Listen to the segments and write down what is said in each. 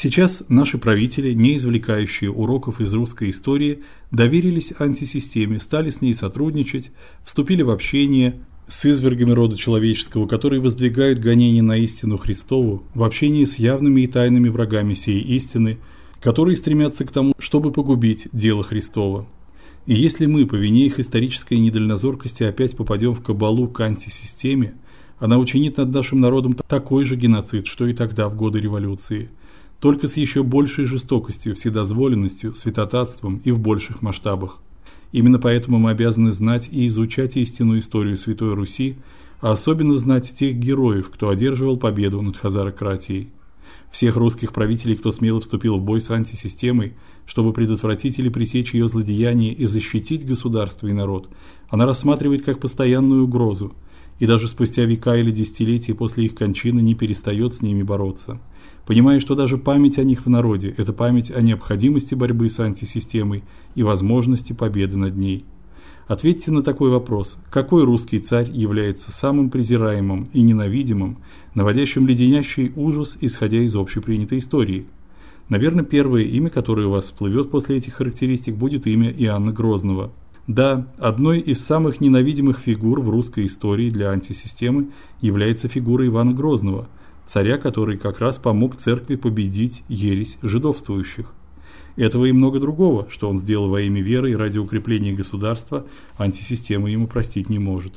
Сейчас наши правители, не извлекающие уроков из русской истории, доверились антисистеме, стали с ней сотрудничать, вступили в общение с извергами рода человеческого, которые воздвигают гонения на истину Христову, в общении с явными и тайными врагами сей истины, которые стремятся к тому, чтобы погубить дело Христово. И если мы по вине их исторической недальнозоркости опять попадем в кабалу к антисистеме, она учинит над нашим народом такой же геноцид, что и тогда в годы революции, только с еще большей жестокостью, вседозволенностью, святотатством и в больших масштабах. Именно поэтому мы обязаны знать и изучать истинную историю Святой Руси, а особенно знать тех героев, кто одерживал победу над хазарократией всех русских правителей, кто смело вступил в бой с антисистемой, чтобы предотвратить или пресечь ее злодеяния и защитить государство и народ, она рассматривает как постоянную угрозу, и даже спустя века или десятилетия после их кончины не перестает с ними бороться. Понимая, что даже память о них в народе это память о необходимости борьбы с антисистемой и возможности победы над ней. Ответьте на такой вопрос: какой русский царь является самым презираемым и ненавидимым, наводящим леденящий ужас, исходя из общепринятой истории? Наверное, первое имя, которое у вас всплывет после этих характеристик, будет имя Иоанна Грозного. Да, одной из самых ненавидимых фигур в русской истории для антисистемы является фигура Ивана Грозного, царя, который как раз помог церкви победить ересь жидовствующих. Этого и много другого, что он сделал во имя веры и ради укрепления государства, антисистема ему простить не может.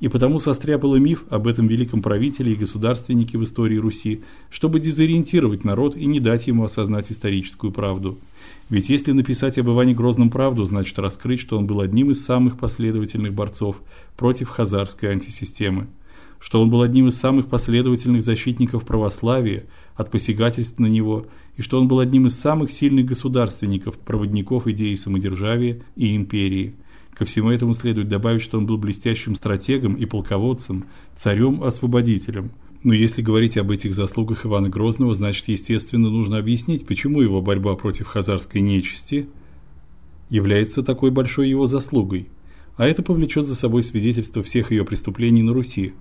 И потому состряпал миф об этом великом правителе и государственнике в истории Руси, чтобы дезориентировать народ и не дать ему осознать историческую правду. Ведь если написать об Иване Грозном правду, значит раскрыть, что он был одним из самых последовательных борцов против хазарской антисистемы что он был одним из самых последовательных защитников православия от посягательств на него, и что он был одним из самых сильных государственников, проводников идеи самодержавия и империи. Ко всему этому следует добавить, что он был блестящим стратегом и полководцем, царем-освободителем. Но если говорить об этих заслугах Ивана Грозного, значит, естественно, нужно объяснить, почему его борьба против хазарской нечисти является такой большой его заслугой. А это повлечет за собой свидетельство всех ее преступлений на Руси.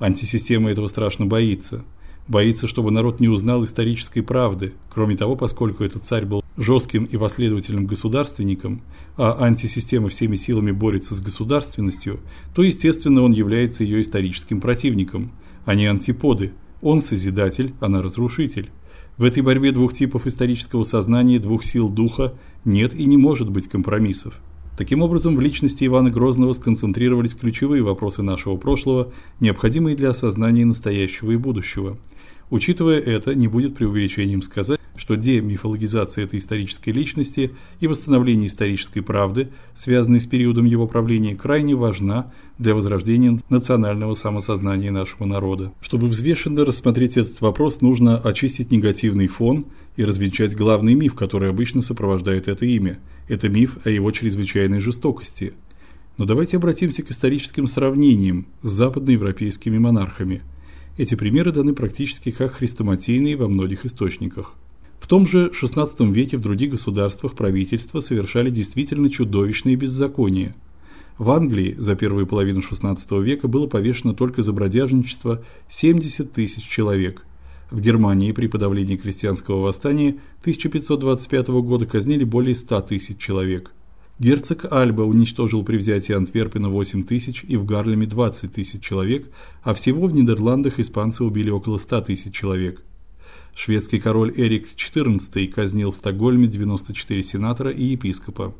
Антисистема этого страшно боится. Боится, чтобы народ не узнал исторической правды. Кроме того, поскольку этот царь был жестким и последовательным государственником, а антисистема всеми силами борется с государственностью, то, естественно, он является ее историческим противником. Они антиподы. Он созидатель, она разрушитель. В этой борьбе двух типов исторического сознания, двух сил духа нет и не может быть компромиссов. Таким образом, в личности Ивана Грозного сконцентрировались ключевые вопросы нашего прошлого, необходимые для осознания настоящего и будущего. Учитывая это, не будет преувеличением сказать, что демифологизация этой исторической личности и восстановление исторической правды, связанной с периодом его правления, крайне важна для возрождения национального самосознания нашего народа. Чтобы взвешенно рассмотреть этот вопрос, нужно очистить негативный фон и развенчать главный миф, который обычно сопровождает это имя. Это миф о его чрезвычайной жестокости. Но давайте обратимся к историческим сравнениям с западноевропейскими монархами. Эти примеры даны практически как хрестоматийные во многих источниках. В том же XVI веке в других государствах правительства совершали действительно чудовищные беззакония. В Англии за первую половину XVI века было повешено только за бродяжничество 70 тысяч человек. В Германии при подавлении крестьянского восстания 1525 года казнили более 100 тысяч человек. Герцог Альба уничтожил при взятии Антверпена 8 тысяч и в Гарлеме 20 тысяч человек, а всего в Нидерландах испанцы убили около 100 тысяч человек. Шведский король Эрик XIV казнил в Стокгольме 94 сенатора и епископа.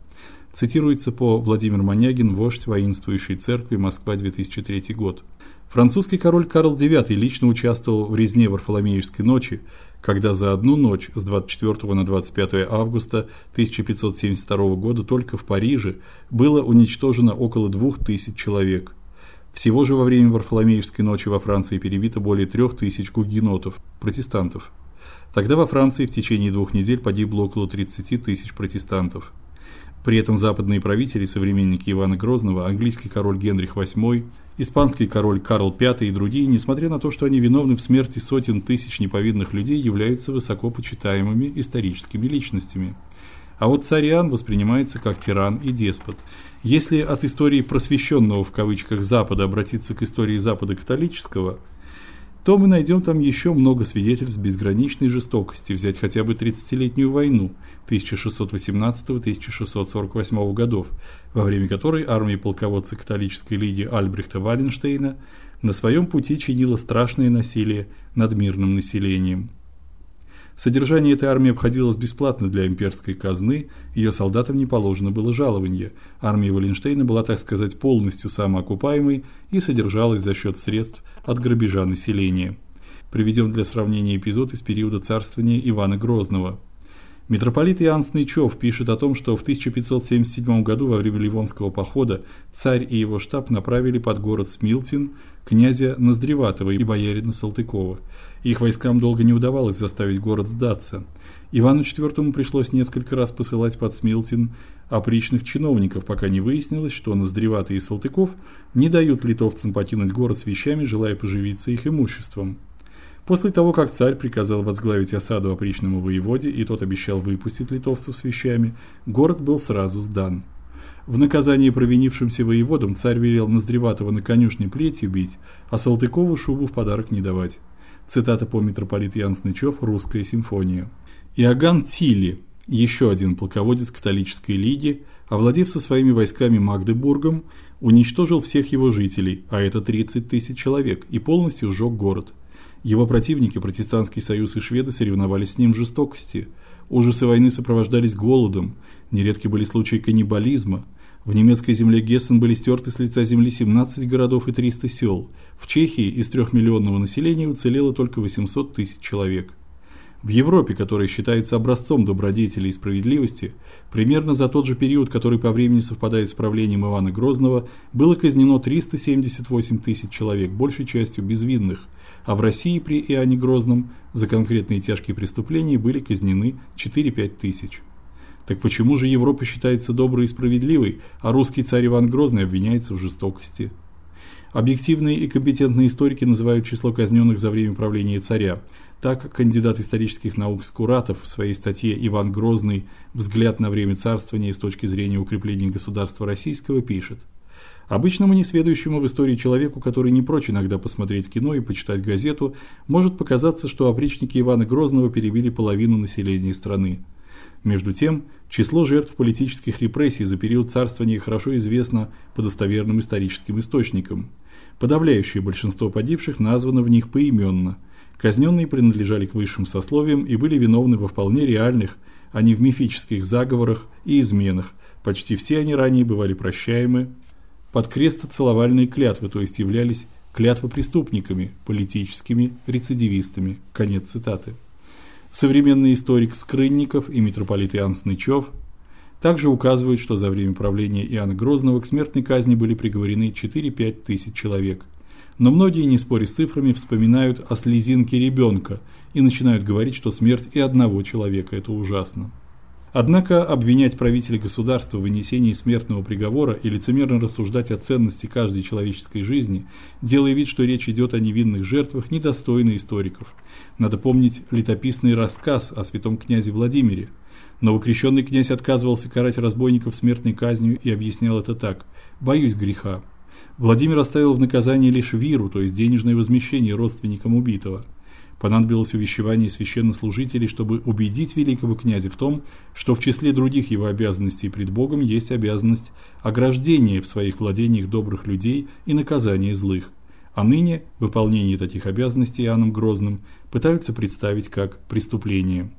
Цитируется по Владимир Манягин, вождь воинствующей церкви, Москва, 2003 год. Французский король Карл IX лично участвовал в резне Варфоломеевской ночи, когда за одну ночь с 24 на 25 августа 1572 года только в Париже было уничтожено около 2000 человек. Всего же во время Варфоломеевской ночи во Франции перебито более 3000 гугенотов, протестантов. Тогда во Франции в течение двух недель погибло около 30 тысяч протестантов. При этом западные правители, современники Ивана Грозного, английский король Генрих VIII, испанский король Карл V и другие, несмотря на то, что они виновны в смерти сотен тысяч неповинных людей, являются высокопочитаемыми историческими личностями. А вот царь Иоанн воспринимается как тиран и деспот. Если от истории просвещенного в кавычках Запада обратиться к истории Запада католического, то мы найдем там еще много свидетельств безграничной жестокости, взять хотя бы тридцатилетнюю войну 1618-1648 годов, во время которой армия полководца католической лиги Альбрехта Валенштейна на своем пути чинила страшное насилие над мирным населением. Содержание этой армии обходилось бесплатно для имперской казны, ее солдатам не положено было жалование. Армия Валенштейна была, так сказать, полностью самоокупаемой и содержалась за счет средств от грабежа населения. Приведем для сравнения эпизод из периода царствования Ивана Грозного. Митрополит Иоанн Снычев пишет о том, что в 1577 году во время Ливонского похода царь и его штаб направили под город Смилтин князя Ноздреватого и боярина Салтыкова. Их войскам долго не удавалось заставить город сдаться. Ивану IV пришлось несколько раз посылать под Смилтин опричных чиновников, пока не выяснилось, что Ноздреватый и Салтыков не дают литовцам покинуть город с вещами, желая поживиться их имуществом. После того, как царь приказал возглавить осаду опричному воеводе, и тот обещал выпустить литовцев с вещами, город был сразу сдан. В наказание провинившимся воеводам царь велел Ноздреватого на конюшне плетью бить, а Салтыкову шубу в подарок не давать. Цитата по митрополит Ян Снычев «Русская симфония». Иоганн Тилли, еще один полководец католической лиги, овладев со своими войсками Магдебургом, уничтожил всех его жителей, а это 30 тысяч человек, и полностью сжег город. Его противники, протестантский союз и шведы, соревновались с ним в жестокости. Ужасы войны сопровождались голодом, нередки были случаи каннибализма. В немецкой земле Гессен были стерты с лица земли 17 городов и 300 сел. В Чехии из трехмиллионного населения уцелело только 800 тысяч человек. В Европе, которая считается образцом добродетели и справедливости, примерно за тот же период, который по времени совпадает с правлением Ивана Грозного, было казнено 378 тысяч человек, большей частью безвинных – а в России при Иоанне Грозном за конкретные тяжкие преступления были казнены 4-5 тысяч. Так почему же Европа считается доброй и справедливой, а русский царь Иван Грозный обвиняется в жестокости? Объективные и компетентные историки называют число казненных за время правления царя. Так кандидат исторических наук Скуратов в своей статье Иван Грозный. Взгляд на время царствования с точки зрения укрепления государства российского пишет: Обычному несведущему в истории человеку, который не прочь иногда посмотреть кино и почитать газету, может показаться, что опричники Ивана Грозного перебили половину населения страны. Между тем, число жертв политических репрессий за период царствования хорошо известно по достоверным историческим источникам. Подавляющее большинство погибших названо в них поименно. Казненные принадлежали к высшим сословиям и были виновны во вполне реальных, а не в мифических заговорах и изменах. Почти все они ранее бывали прощаемы под крестоцеловальные клятвы, то есть являлись клятвопреступниками, политическими рецидивистами. Конец цитаты. Современный историк Скрынников и митрополит Иоанн Снычев также указывают, что за время правления Иоанна Грозного к смертной казни были приговорены 4-5 тысяч человек. Но многие, не споря с цифрами, вспоминают о слезинке ребенка и начинают говорить, что смерть и одного человека это ужасно. Однако обвинять правителей государства в вынесении смертного приговора и лицемерно рассуждать о ценности каждой человеческой жизни, делая вид, что речь идет о невинных жертвах, недостойно историков. Надо помнить летописный рассказ о святом князе Владимире. Новокрещенный князь отказывался карать разбойников смертной казнью и объяснял это так: "Боюсь греха". Владимир оставил в наказание лишь виру, то есть денежное возмещение родственникам убитого. Понадобилось увещевание священнослужителей, чтобы убедить великого князя в том, что в числе других его обязанностей пред Богом есть обязанность ограждения в своих владениях добрых людей и наказания злых. А ныне выполнение таких обязанностей Иоанном Грозным пытаются представить как преступление.